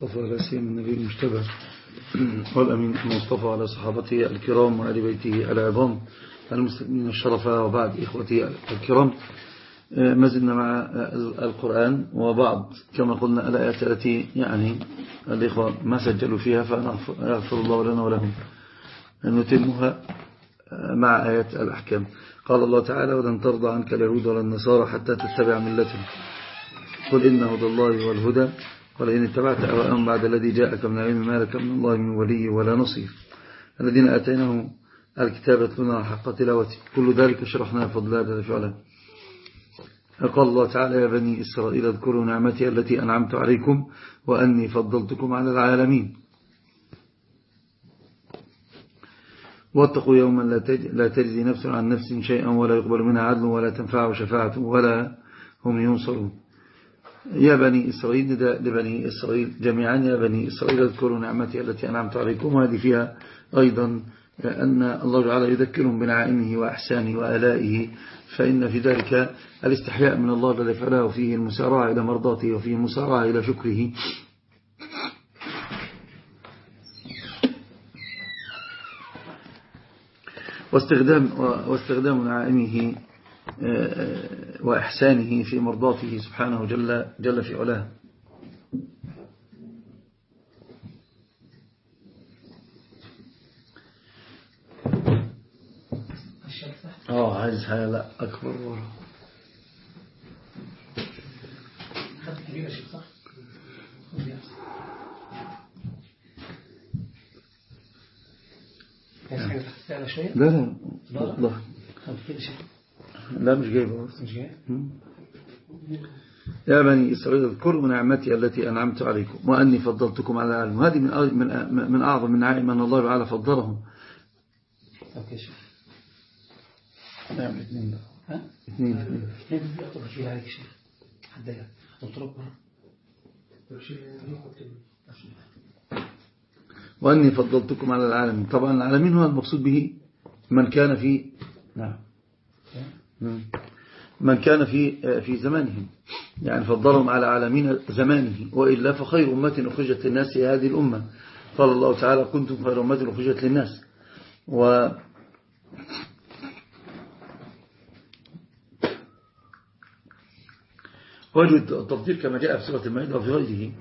صفى على سيم النبي المجتبى والأمين المصطفى على صحابته الكرام وعلى بيته العظام المسلمين الشرفاء وبعد إخوتي الكرام. ما زلنا مع القرآن وبعض كما قلنا الآيات التي يعني الإخوة ما سجلوا فيها فأغفر الله لنا ولهم. أن نتمها مع آيات الأحكام. قال الله تعالى ولن ترضى عنك اليهود ولا النصارى حتى تتبع ملتهم. قل إن هدى الله والهدى ولئن اتبعت أهواءهم بعد الذي جاءك من العلم ما لك من الله من ولي ولا نصير. الذين آتيناهم الكتاب يتلون حق تلاوته. كل ذلك شرحنا فضل هذا فعلا قال الله تعالى يا بني إسرائيل اذكروا نعمتي التي أنعمت عليكم وأني فضلتكم على العالمين. واتقوا يوما لا تجزي نفس عن نفس شيئا ولا يقبل منها عدل ولا تنفع شفاعة ولا هم ينصرون. يا بني إسرائيل نداء لبني إسرائيل. جميعا يا بني إسرائيل اذكروا نعمتي التي أنعمت عليكم وهذه فيها أيضا أن الله تعالى يذكرهم بنعائمه وأحسانه وآلائه فإن في ذلك الاستحياء من الله الذي فعله فيه المسارعة إلى مرضاته وفيه المسارعة إلى شكره. واستخدام, واستخدام نعائمه وإحسانه في مرضاته سبحانه جل, جل في علاه. آه عايز حاجة؟ لا أكبر. ورا لا لا. لا لا مش جايبه. يا بني إسرائيل اذكروا نعمتي التي أنعمت عليكم وأني فضلتكم على العالم. وهذه من من من أعظم النعائم أن الله تعالى فضلهم. أوكي شوف. نعم اثنين ها؟ اثنين اثنين. بيقطع شيء عليك شيء حدايا بره وأني فضلتكم على العالمين طبعا العالمين هو المقصود به من كان في نعم. من كان في في زمانهم يعني فضلهم على عالمين زمانه وإلا فخير أمة أخرجت للناس هذه الأمة. قال الله تعالى كنتم خير أمة أخرجت للناس. و وجه التفضيل كما جاء في سورة المائدة وفي غيره.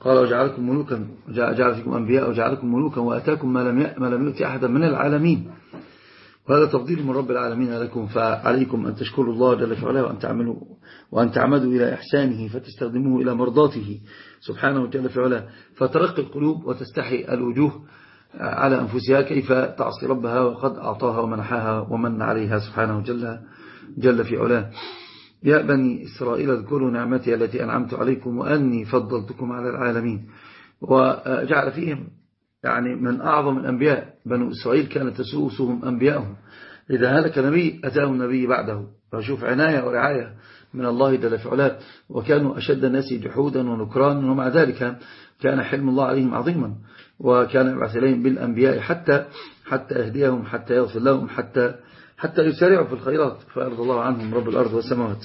قال وجعلكم ملوكا جعل فيكم أنبياء وجعلكم ملوكا وأتاكم ما لم ما لم يؤتي أحدا من العالمين. وهذا تفضيل من رب العالمين لكم فعليكم أن تشكروا الله جل في علاه وأن تعملوا وأن تعمدوا إلى إحسانه فتستخدموه إلى مرضاته سبحانه جل في علاه. فترق القلوب وتستحي الوجوه على أنفسها كيف تعصي ربها وقد أعطاها ومنحها ومن عليها سبحانه جل, جل في علاه. يا بني إسرائيل اذكروا نعمتي التي أنعمت عليكم وأني فضلتكم على العالمين. وجعل فيهم يعني من أعظم الأنبياء. بنو إسرائيل كانت تسوسهم أنبيائهم إذا هلك نبي أتاهم نبي بعده. فشوف عناية ورعاية من الله جل في وكانوا أشد الناس جحودا ونكرانا. ومع ذلك كان حلم الله عليهم عظيما. وكان يبعث إليهم بالأنبياء حتى حتى يهديهم حتى يغفر لهم حتى حتى يسارعوا في الخيرات. فأرض الله عنهم رب الأرض والسماوات.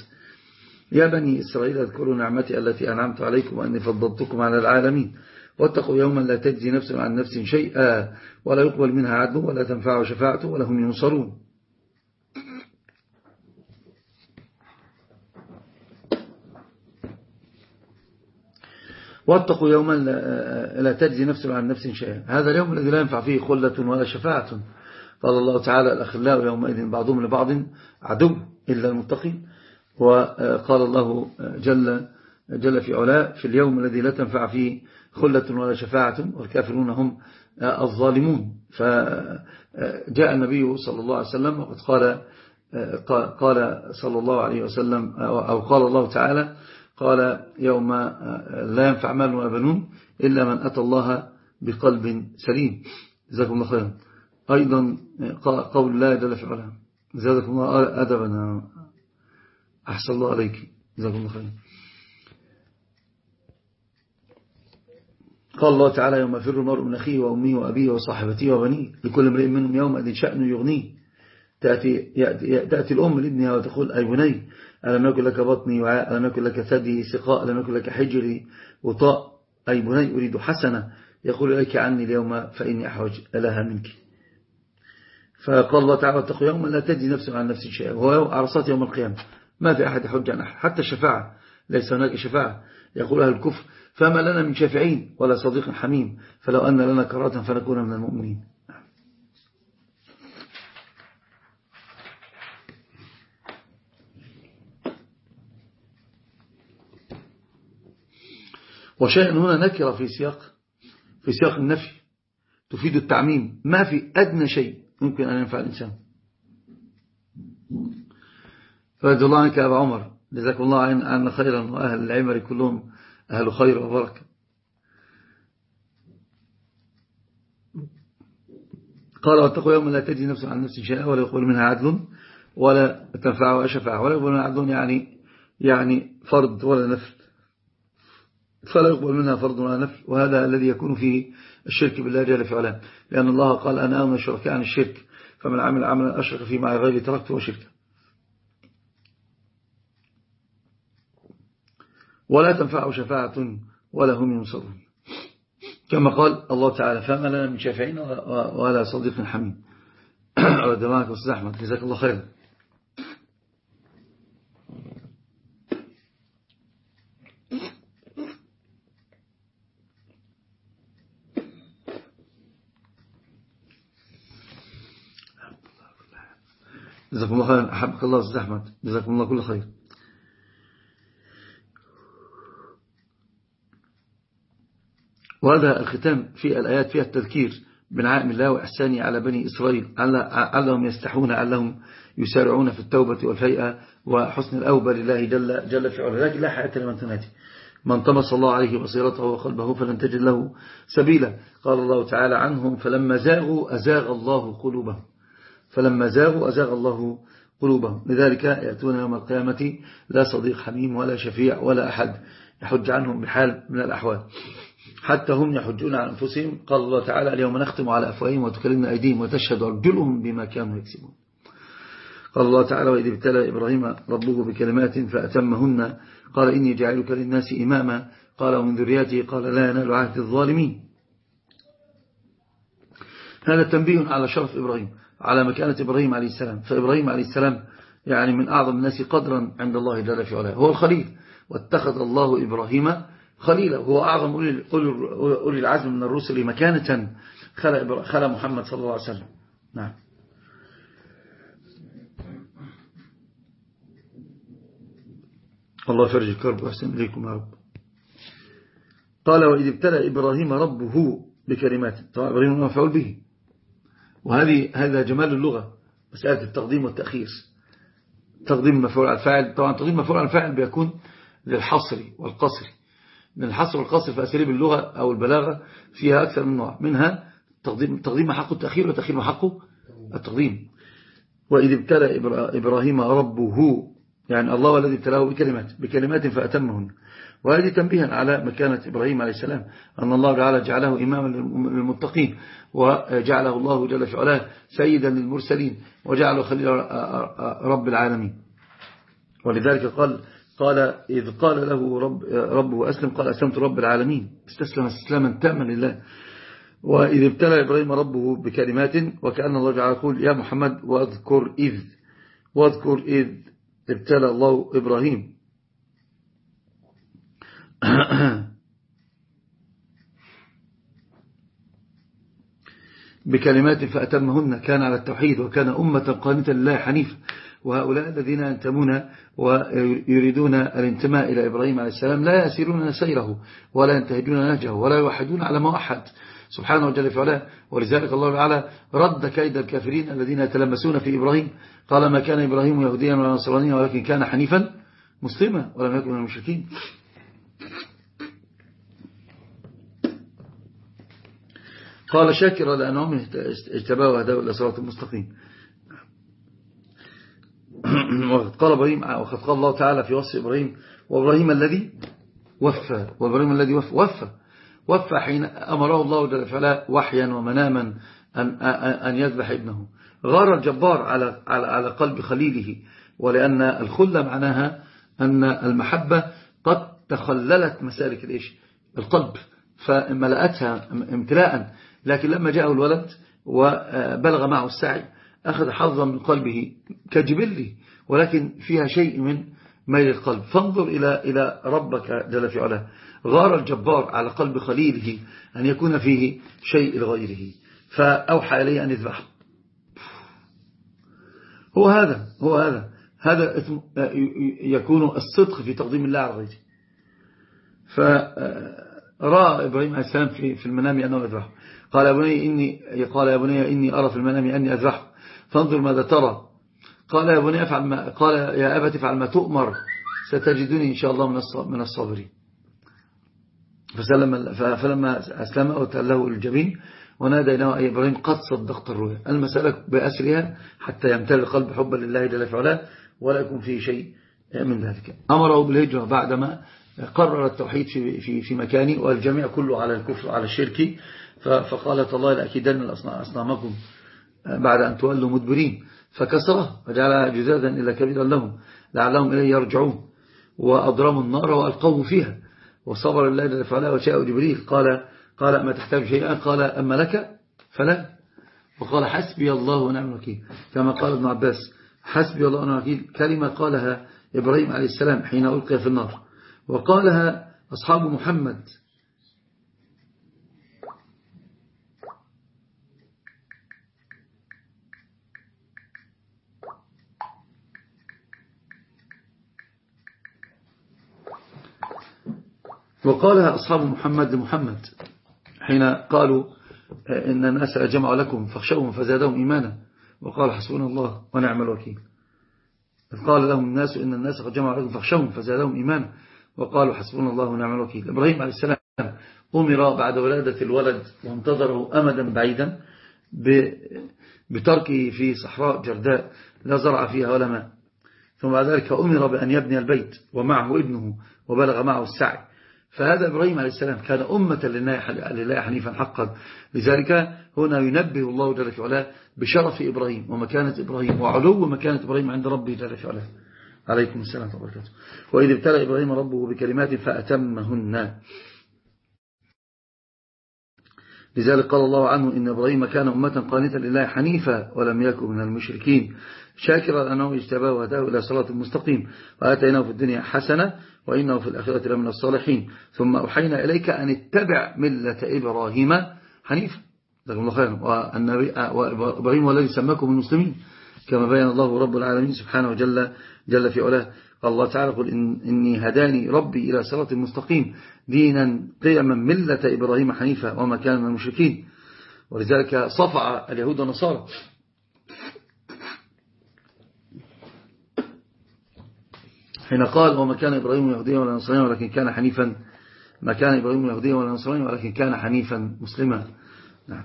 يا بني إسرائيل اذكروا نعمتي التي أنعمت عليكم وأني فضلتكم على العالمين. واتقوا يوما لا تجزي نفس عن نفس شيئا ولا يقبل منها عدل ولا تنفع شفاعته ولا هم ينصرون. واتقوا يوما لا تجزي نفس عن نفس شيئا. هذا اليوم الذي لا ينفع فيه خلة ولا شفاعة. قال الله تعالى الأخلاء يومئذ بعضهم لبعض عدو إلا المتقين. وقال الله جل, جل في علاء في اليوم الذي لا تنفع فيه خلة ولا شفاعة والكافرون هم الظالمون. فجاء النبي صلى الله عليه وسلم وقد قال قال صلى الله عليه وسلم أو قال الله تعالى قال يوم لا ينفع مال ولا بنون إلا من أتى الله بقلب سليم. جزاكم الله خيرا. أيضا قول الله جل في علاه زادكم الله أدبا أحسن الله عليك. جزاكم الله خيرا. قال الله تعالى يوم يفر المرء من أخيه وأمه وأبيه وصاحبته وبنيه لكل امرئ منهم يوم أذن شأن يغنيه. تأتي, تأتي الأم لابنها وتقول أي بني ألم يكن لك بطني وعاء ألم يكن لك ثدي سقاء ألم يكن لك حجري وطاء؟ أي بني أريد حسنة. يقول إليك عني اليوم فإني أحوج لها منك. فقال الله تعالى اتقوا يوما لا تجي نفس عن نفس شيئا. وهو عرصات يوم القيامة. ما في أحد يحج عن أحد حتى الشفاعة. ليس هناك شفاعة. يقول أهل الكفر فما لنا من شافعين ولا صديق حميم فلو أن لنا كرة فنكون من المؤمنين. وشيء هنا نكرة في سياق في سياق النفي. تفيد التعميم. ما في أدنى شيء ممكن أن ينفع الإنسان. فرضي الله عنك أبا عمر. جزاكم الله عنا خيرا وأهل العمر كلهم. أهل خير وبركة. قال واتقوا يوم لا تجي نفس عن نفس شيئا ولا يقبل منها عدل ولا تنفع شفاعة ولا يقبل منها عدل يعني يعني فرض ولا نفل فلا يقبل منها فرض ولا نفل وهذا الذي يكون فيه الشرك بالله جل في علام لأن الله قال أنا أمن الشركاء عن الشرك فمن عمل عملا أشرك فيه مع غير تركته وشركه. ولا تنفع شفاعة ولا هم ينصرون. كما قال الله تعالى فما لنا من شافعين ولا صديق رضي الله عنك أستاذ أحمد. جزاك الله خيرا. جزاكم الله خيرا. أحبك الله أستاذ أحمد. جزاكم الله كل خير. وهذا الختام في الآيات فيها التذكير بنعائم الله وإحسانه على بني إسرائيل علهم يستحون علهم يسارعون في التوبة والفيئة وحسن الأوبة لله جل, جل في علا لكن لا حياة لمن تنادي. من طمس الله عليه بصيرته وقلبه فلن تجد له سبيلا. قال الله تعالى عنهم فلما زاغوا أزاغ الله قلوبهم. فلما زاغوا أزاغ الله قلوبهم. لذلك يأتون يوم القيامة لا صديق حميم ولا شفيع ولا أحد يحج عنهم بحال من الأحوال. حتى هم يحجون عن أنفسهم. قال الله تعالى اليوم نختم على أفواههم وتكلمنا أيديهم وتشهد أرجلهم بما كانوا يكسبون. قال الله تعالى وإذ ابتلى إبراهيم ربه بكلمات فأتمهن. قال إني جعلك للناس إماما. قال ومن ذرياته قال لا ينال عهد الظالمين. هذا تنبيه على شرف إبراهيم على مكانة إبراهيم عليه السلام. فإبراهيم عليه السلام يعني من أعظم الناس قدرا عند الله جل في علاه هو الخليل. واتخذ الله إبراهيم خليلا هو أعظم أولي العزم من الرسل مكانة خلى محمد صلى الله عليه وسلم. نعم. الله فرج الكرب وأحسن إليكم يا رب. قال وإذ ابتلى إبراهيم ربه بكلمات. طبعا إبراهيم مفعول به. وهذه هذا جمال اللغة مسألة التقديم والتأخير. تقديم مفعول على الفاعل طبعا تقديم مفعول على الفاعل بيكون للحصر والقصر. من الحصر والقصر في أساليب اللغة أو البلاغة فيها أكثر من نوع. منها تقديم تقديم حقه التأخير وتأخير حقه التقديم. وإذ ابتلى إبراهيم ربه يعني الله الذي ابتلاه بكلمات بكلمات فأتمهن. وهذه تنبيها على مكانة إبراهيم عليه السلام أن الله تعالى جعله إماما للمتقين وجعله الله جل في علاه سيدا للمرسلين وجعله خليل رب العالمين. ولذلك قال قال إذ قال له رب ربه أسلم قال أسلمت رب العالمين. استسلم استسلاما تاما لله. وإذ ابتلى إبراهيم ربه بكلمات وكأن الله تعالى يقول يا محمد واذكر إذ واذكر إذ ابتلى الله إبراهيم. بكلمات فأتمهن كان على التوحيد وكان أمة قانتا لله حنيفا وهؤلاء الذين ينتمون ويريدون الانتماء إلى إبراهيم عليه السلام لا يسيرون سيره ولا ينتهجون نهجه ولا يوحدون على ما وحد سبحانه وجل في علاه. ولذلك الله تعالى رد كيد الكافرين الذين يتلمسون في إبراهيم. قال ما كان إبراهيم يهوديا ولا نصرانيا ولكن كان حنيفا مسلما ولم يكن من المشركين. قال شاكرا لأنهم اجتباه وهداه إلى صراط المستقيم وقد قال إبراهيم وقد قال الله تعالى في وصف إبراهيم وإبراهيم الذي وفى وإبراهيم الذي وفى وفى وفى حين أمره الله جل وعلا وحيا ومناما أن, أن يذبح ابنه. غار الجبار على, على, على قلب خليله ولأن الخلة معناها أن المحبة قد تخللت مسالك الإيش؟ القلب فملأتها امتلاء. لكن لما جاءه الولد وبلغ معه السعي أخذ حظا من قلبه كجبله ولكن فيها شيء من ميل القلب. فانظر إلى إلى ربك جل في علاه. غار الجبار على قلب خليله أن يكون فيه شيء لغيره. فأوحى إليه أن يذبحه هو هذا هو هذا. هذا يكون الصدق في تقديم الله على غيره. فرأى إبراهيم عليه السلام في المنام أنه يذبحه. قال يا بني إني قال يا بني إني أرى في المنام أني أذبحه. فانظر ماذا ترى. قال يا بني أفعل ما قال يا أبت افعل ما تؤمر ستجدني إن شاء الله من الصابرين. فسلم فلما أسلم له الجبين وناديناه أي إبراهيم قد صدقت الرؤيا. المسألة بأسرها حتى يمتلئ القلب حبا لله جل فعلا ولا يكون فيه شيء من ذلك. أمره بالهجرة بعدما قرر التوحيد في, في, في مكانه والجميع كله على الكفر على الشرك. فقالت الله لأكيدن أصنامكم بعد أن تولوا مدبرين. فكسره وجعلها جزازا إلا كبيرا لهم لعلهم إليه يرجعون. وأضرموا النار وألقوه فيها. وصبر الله جل فعلا وشاء جبريل. قال قال ما تحتاج شيئا؟ قال أما لك؟ فلا. وقال حسبي الله ونعم الوكيل. كما قال ابن عباس حسبي الله ونعم الوكيل. كلمة قالها إبراهيم عليه السلام حين ألقي في النار. وقالها أصحاب محمد وقالها أصحاب محمد لمحمد حين قالوا إن الناس جمعوا لكم فاخشوهم فزادهم إيمانا. وقال حسبنا الله ونعم الوكيل. قال لهم الناس إن الناس قد جمعوا لكم فاخشوهم فزادهم إيمانا. وقالوا حسبنا الله ونعم الوكيل. إبراهيم عليه السلام أمر بعد ولادة الولد وانتظره أمدا بعيدا بتركه في صحراء جرداء لا زرع فيها ولا ماء. ثم بعد ذلك أمر بأن يبني البيت ومعه ابنه وبلغ معه السعي. فهذا إبراهيم عليه السلام كان أمة لله حنيفا حقا. لذلك هنا ينبه الله جل في علاه بشرف إبراهيم ومكانة إبراهيم وعلو مكانة إبراهيم عند ربه جل في علاه. عليكم السلام وبركاته. وإذ ابتلى إبراهيم ربه بكلمات فأتمهن. لذلك قال الله عنه إن إبراهيم كان أمة قانتا لله حنيفا ولم يكن من المشركين. شاكرا أنه اجتباه وهداه إلى صلاة المستقيم وآتيناه في الدنيا حسنة وإنه في الآخرة لمن الصالحين. ثم أوحينا إليك أن اتبع ملة إبراهيم حنيفا. جزاكم الله خيرا. وإبراهيم هو الذي سماكم المسلمين. كما بين الله رب العالمين سبحانه وجل جل في علاه. الله تعالى قل إن إني هداني ربي إلى صراط مستقيم. دينا قيما ملة إبراهيم حنيفا وما كان من المشركين. ولذلك صفع اليهود والنصارى. حين قال وما كان إبراهيم يهوديا ولا نصرانيا ولكن كان حنيفا. ما كان إبراهيم يهوديا ولا نصرانيا ولكن كان حنيفا. مسلما. نعم.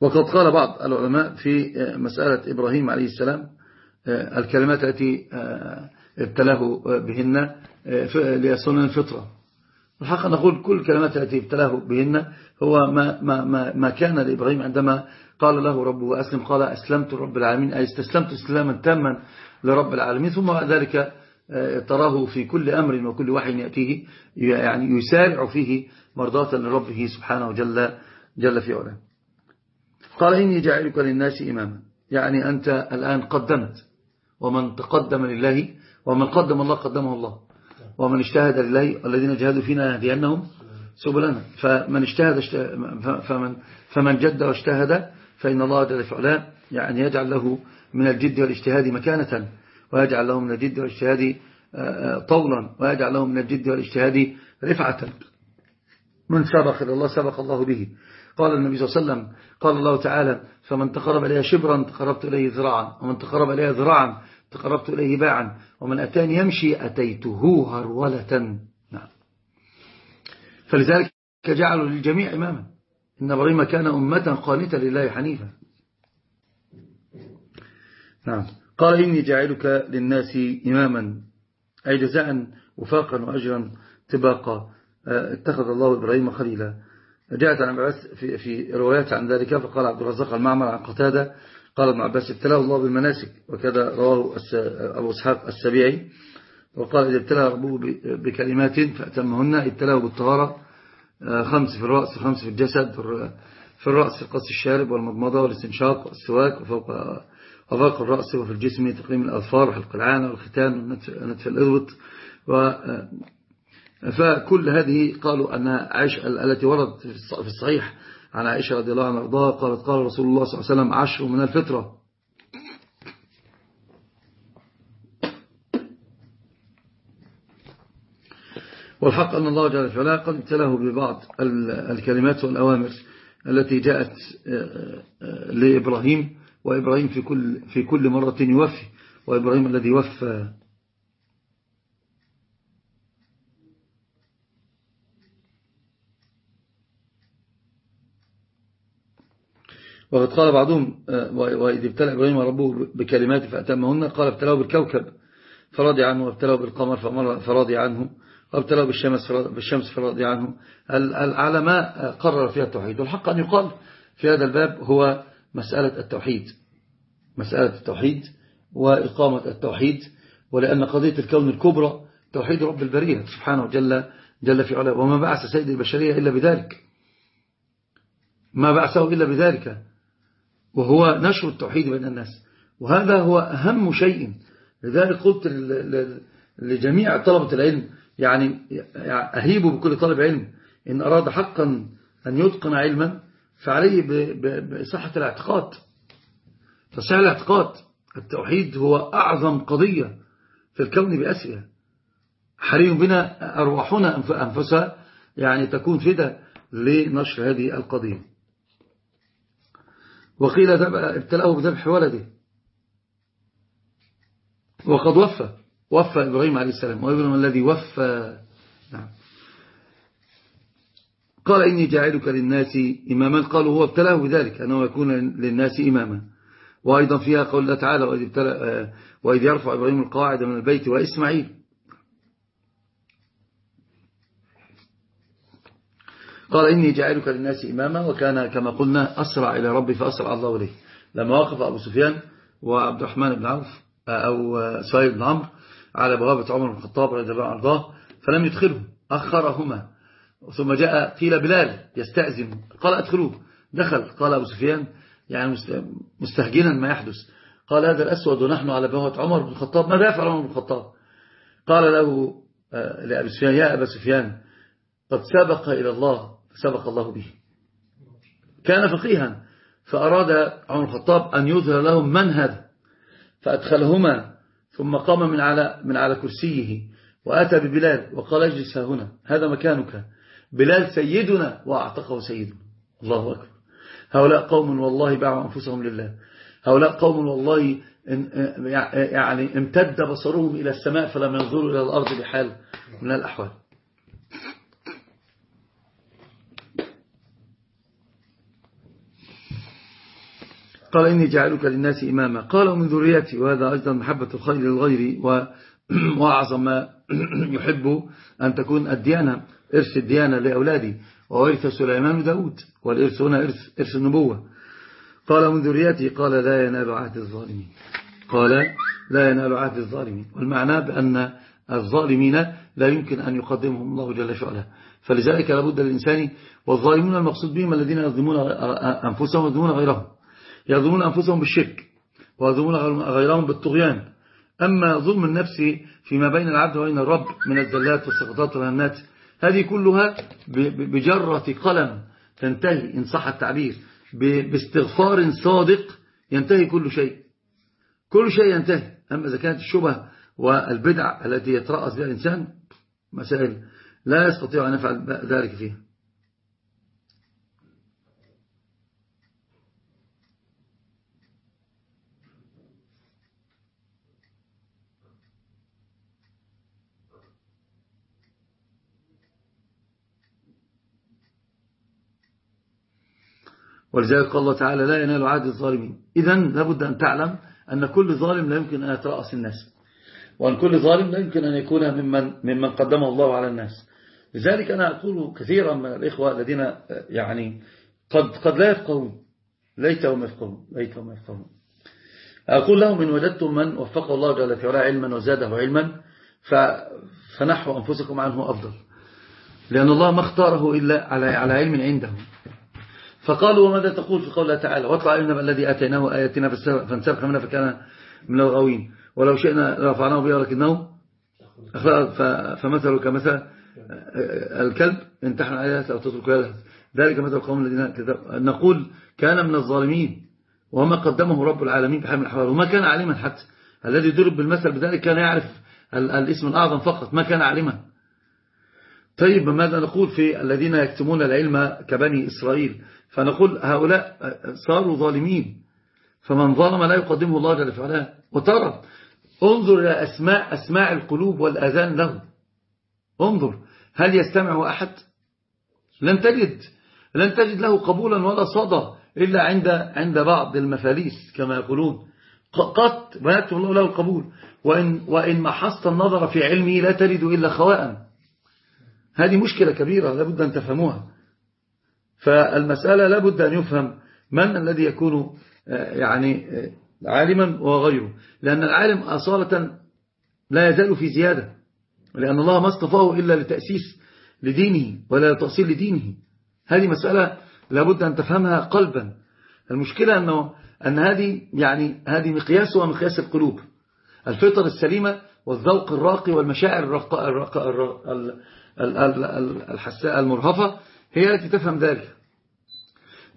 وقد قال بعض العلماء في مسألة إبراهيم عليه السلام الكلمات التي ابتلاه بهن ليصلنا الفطرة. الحق نقول كل الكلمات التي ابتلاه بهن هو ما, ما, ما, ما كان لإبراهيم عندما قال له ربه أسلم قال أسلمت رب العالمين أي استسلمت استسلاما تاما لرب العالمين ثم بعد ذلك تراه في كل أمر وكل وحي يأتيه يعني يسارع فيه مرضاة لربه سبحانه جل, جل في علاه. قال إني جاعلك للناس إماما يعني أنت الآن قدمت ومن تقدم لله ومن قدم الله قدمه الله. ومن اجتهد لله الذين جهدوا فينا يهدينهم سبلنا. فمن اجتهد فمن, فمن جد واجتهد فإن الله جل فعلا يعني يجعل له من الجد والاجتهاد مكانة ويجعل له من الجد والاجتهاد طولا ويجعل له من الجد والاجتهاد رفعة. من سبق إلى الله سبق الله به. قال النبي صلى الله عليه وسلم قال الله تعالى فمن تقرب إليها شبرا تقربت إليه ذراعا ومن تقرب إليها ذراعا تقربت إليه باعا. ومن أتاني يمشي أتيته هرولة. نعم. فلذلك جعلوا للجميع إماما. إن إبراهيم كان أمة قانتة لله حنيفا. نعم. قال إني جعلك للناس إماما. أي جزاء وفاقا وأجرا طباقا. اتخذ الله إبراهيم خليلا. جاءت عن في, في روايات عن ذلك فقال عبد الرزاق المعمر عن قتادة قال ابن عباس ابتلاه الله بالمناسك وكذا رواه أبو إسحاق السبيعي. وقال إذا ابتلى ربه بكلمات فأتمهن ابتلاه بالطهارة آه، خمس في الرأس خمس في الجسد في الرأس قص الشارب والمضمضة والاستنشاق والسواك وفوق, وفوق الرأس وفي الجسم تقليم الأظفار وحلق العانة والختان ونتف الإضبط آه، فكل هذه قالوا أن عائشة التي ورد في الصحيح عن عائشة رضي الله عنها قالت قال رسول الله صلى الله عليه وسلم عشر من الفطرة. والحق أن الله جل وعلا قد ابتلاه ببعض الكلمات والأوامر التي جاءت آه، آه، لإبراهيم وإبراهيم في كل, في كل مرة يوفي وإبراهيم الذي وفى وقد قال بعضهم آه، وإذ ابتلى إبراهيم ربه بكلمات فأتمهن قال ابتلاه بالكوكب فرضي عنه وابتلاه بالقمر فرضي عنه وابتلاه بالشمس بالشمس فرضي عنه. على ما قرر فيها التوحيد والحق أن يقال في هذا الباب هو مسألة التوحيد مسألة التوحيد وإقامة التوحيد ولأن قضية الكون الكبرى توحيد رب البرية سبحانه جل, جل في علاه. وما بعث سيد البشرية إلا بذلك. ما بعثه إلا بذلك. وهو نشر التوحيد بين الناس. وهذا هو أهم شيء. لذلك قلت لجميع طلبة العلم يعني أهيب بكل طالب علم. إن أراد حقا أن يتقن علما فعليه بصحة الاعتقاد. تصحيح الاعتقاد التوحيد هو أعظم قضية في الكون بأسرها. حري بنا أرواحنا أنفسها يعني تكون فدا لنشر هذه القضية. وقيل ابتلاه بذبح ولده. وقد وفى. وفى إبراهيم عليه السلام. وإبراهيم الذي وفى. نعم. قال إني جاعلك للناس إماما. قالوا هو ابتلاه بذلك أنه يكون للناس إماما. وأيضا فيها قول الله تعالى وإذ, وإذ يرفع إبراهيم القواعد من البيت وإسماعيل. قال إني جاعلك للناس إماما وكان كما قلنا أسرع إلى ربي فأسرع الله إليه. لما وقف أبو سفيان وعبد الرحمن بن عوف أو سهيل بن عمرو على بوابة عمر بن الخطاب رضي الله عنه فلم يدخله أخرهما. ثم جاء قيل بلال يستأذن قال أدخلوه. دخل قال أبو سفيان يعني مستهجنا ما يحدث. قال هذا الأسود ونحن على بوابة عمر بن الخطاب ماذا يفعل عمر بن الخطاب؟ قال له آه، لأبي سفيان يا أبا سفيان قد سبق إلى الله سبق الله به. كان فقيها فأراد عمر الخطاب أن يظهر لهم من هذا فأدخلهما ثم قام من على, من على كرسيه وأتى ببلال وقال اجلس هنا هذا مكانك. بلال سيدنا وأعتقه سيدنا الله أكبر. هؤلاء قوم والله باعوا أنفسهم لله. هؤلاء قوم والله يعني امتد بصرهم إلى السماء فلم ينظروا إلى الأرض بحال من الأحوال. قال إني جعلك للناس إماما. قال من ذريتي. وهذا أيضا محبة الخير للغير وأعظم ما يحب أن تكون الديانة إرث الديانة لأولادي. وورث سليمان داود والإرث هنا إرث, إرث النبوة. قال من ذريتي. قال لا ينال عهد الظالمين. قال لا ينال عهد الظالمين. والمعنى بأن الظالمين لا يمكن أن يقدمهم الله جل شعله فلذلك لابد للإنسان والظالمون المقصود بهم الذين يظلمون أنفسهم ويظلمون غيرهم. يظلمون أنفسهم بالشرك ويظلمون غيرهم بالطغيان. أما ظلم النفس فيما بين العبد وبين الرب من الزلات والسقطات والهنات هذه كلها بجرة قلم تنتهي إن صح التعبير باستغفار صادق ينتهي كل شيء. كل شيء ينتهي أما إذا كانت الشبه والبدع التي يترأس بها الإنسان مسائل لا يستطيع أن يفعل ذلك فيها. ولذلك قال الله تعالى لا ينال عهد الظالمين. إذا لابد أن تعلم أن كل ظالم لا يمكن أن يترأس الناس. وأن كل ظالم لا يمكن أن يكون ممن, ممن قدمه الله على الناس. لذلك أنا أقول كثيرا من الإخوة الذين يعني قد, قد لا يفقهون. ليتهم يفقهون. ليتهم يفقهون. أقول لهم إن وجدتم من وفقه الله جل في علاه علما وزاده علما فنحوا أنفسكم عنه أفضل. لأن الله ما اختاره إلا على على علم عنده فقالوا وماذا تقول في قوله تعالى؟ واطلع إنما الذي آتيناه آياتنا فانسبح منها فكان من الغاوين. ولو شئنا رفعناه بها ولكنه فمثله كمثل الكلب إن تحن عليها أو تترك يلهث ذلك مثل القوم الذين نقول كان من الظالمين وما قدمه رب العالمين بحال من الأحوال وما كان عليما حتى. الذي ضرب بالمثل بذلك كان يعرف الاسم الأعظم فقط. ما كان علما طيب ماذا نقول في الذين يكتمون العلم كبني إسرائيل؟ فنقول هؤلاء صاروا ظالمين. فمن ظلم لا يقدمه الله جل وعلا وترى انظر إلى أسماء أسماع القلوب والأذان له انظر هل يستمع أحد؟ لن تجد لن تجد له قبولا ولا صدى إلا عند عند بعض المفاليس كما يقولون. قط ويكتب الله له القبول. وإن, وإن محصت النظر في علمه لا تجد إلا خواء. هذه مشكلة كبيرة لابد أن تفهموها. فالمسألة لابد أن يفهم من الذي يكون آه، يعني آه، عالما وغيره لأن العالم أصالة لا يزال في زيادة لأن الله ما اصطفاه إلا لتأسيس لدينه ولا لتأصيل لدينه. هذه مسألة لابد أن تفهمها قلبا. المشكلة أنه أن هذه يعني هذه مقياسها مقياس القلوب. الفطر السليمة والذوق الراقي والمشاعر الحساء المرهفة هي التي تفهم ذلك.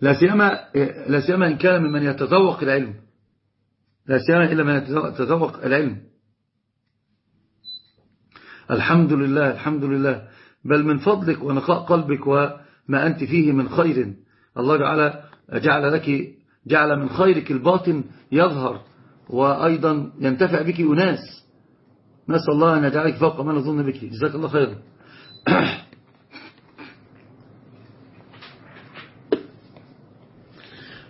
لا سيما لا سيما إن كان ممن يتذوق العلم. لا سيما إلا من يتذوق العلم. الحمد لله الحمد لله. بل من فضلك ونقاء قلبك وما أنت فيه من خير. الله جعل, جعل لك جعل من خيرك الباطن يظهر. وأيضا ينتفع بك أناس. نسأل الله أن يجعلك فوق ما نظن بك. جزاك الله خيرا.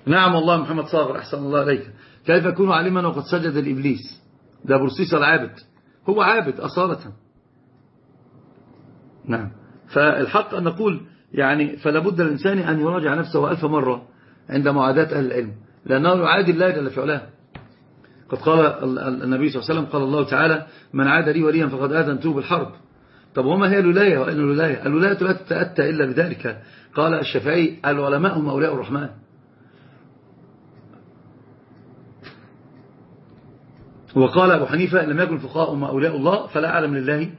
نعم الله محمد صاغر أحسن الله عليك. كيف يكون عالما وقد سجد الإبليس؟ ده برسيس العابد. هو عابد أصالة. نعم. فالحق أن نقول يعني فلا بد الإنسان أن يراجع نفسه ألف مرة عند معاداة أهل العلم لأنه يعادي الله جل في علاه. قد قال النبي صلى الله عليه وسلم قال الله تعالى من عاد لي وليا فقد آذنته بالحرب طب وما هي الولاية وأين الولاية؟ الولاية لا تتأتى إلا بذلك. قال الشافعي العلماء هم أولياء الرحمن. وقال أبو حنيفة لم يكن فقهاء هم أولياء الله فلا أعلم لله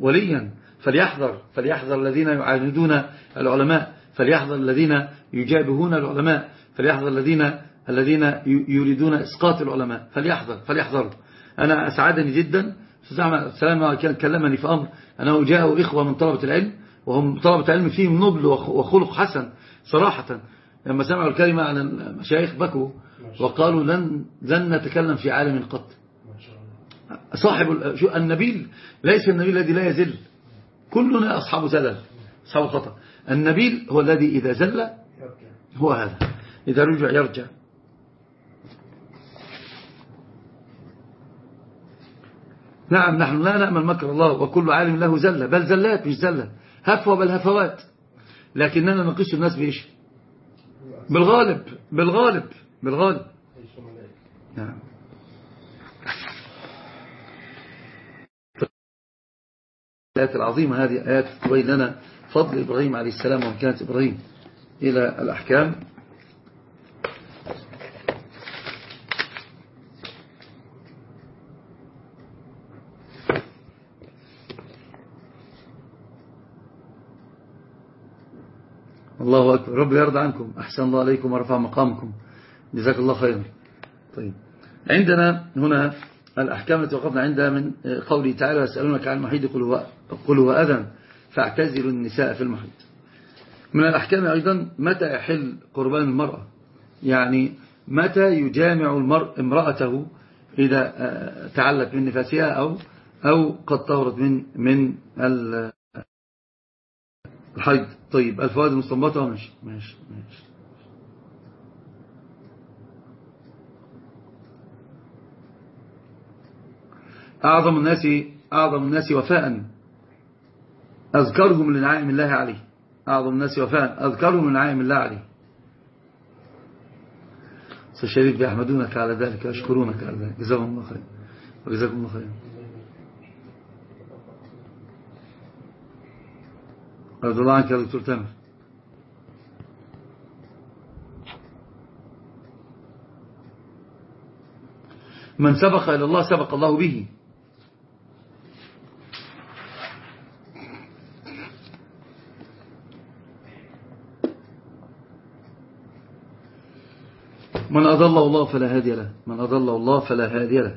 وليا. فليحذر فليحذر الذين يعاندون العلماء فليحذر الذين يجابهون العلماء فليحذر الذين الذين يريدون إسقاط العلماء. فليحذر فليحذر. أنا أسعدني جدا. سلام كان كلمني في أمر. أنه جاءوا إخوة من طلبة العلم وهم طلبة العلم فيهم نبل وخلق حسن صراحة. لما سمعوا الكلمة عن المشايخ بكوا وقالوا لن, لن نتكلم في عالم قط. صاحب النبيل. ليس النبيل الذي لا يزل. كلنا أصحاب زلل. أصحاب خطأ. النبيل هو الذي إذا زل هو هذا. إذا رجع يرجع. نعم نحن لا نأمل مكر الله وكل عالم له زلة. بل زلات مش زلة. هفوة بل هفوات. لكننا نقيس الناس بإيش؟ بالغالب. بالغالب. بالغالب. نعم. الآيات العظيمة هذه آيات تبين لنا فضل إبراهيم عليه السلام ومكانة إبراهيم إلى الأحكام. الله أكبر. رب يرضى عنكم. أحسن الله عليكم ورفع مقامكم. جزاك الله خيرا. طيب. عندنا هنا الأحكام التي وقفنا عندها من قوله تعالى يسألونك عن المحيط قل هو أذن فاعتزلوا النساء في المحيط. من الأحكام أيضا متى يحل قربان المرأة؟ يعني متى يجامع المرء امرأته إذا تعلق من نفاسها أو أو قد طهرت من من الحيض. طيب الفوائد المستنبطة ماشي ماشي ماشي. أعظم الناس أعظم الناس وفاء. أذكرهم لنعائم الله عليه. أعظم الناس وفاء. أذكرهم لنعائم الله عليه. الشريف يحمدونك على ذلك. ويشكرونك على ذلك. جزاهم الله خير. وجزاكم الله خير. رضي الله عنك يا دكتور تامر. من سبق إلى الله سبق الله به. أضل الله فلا هادي له. من أضل الله فلا هادي له.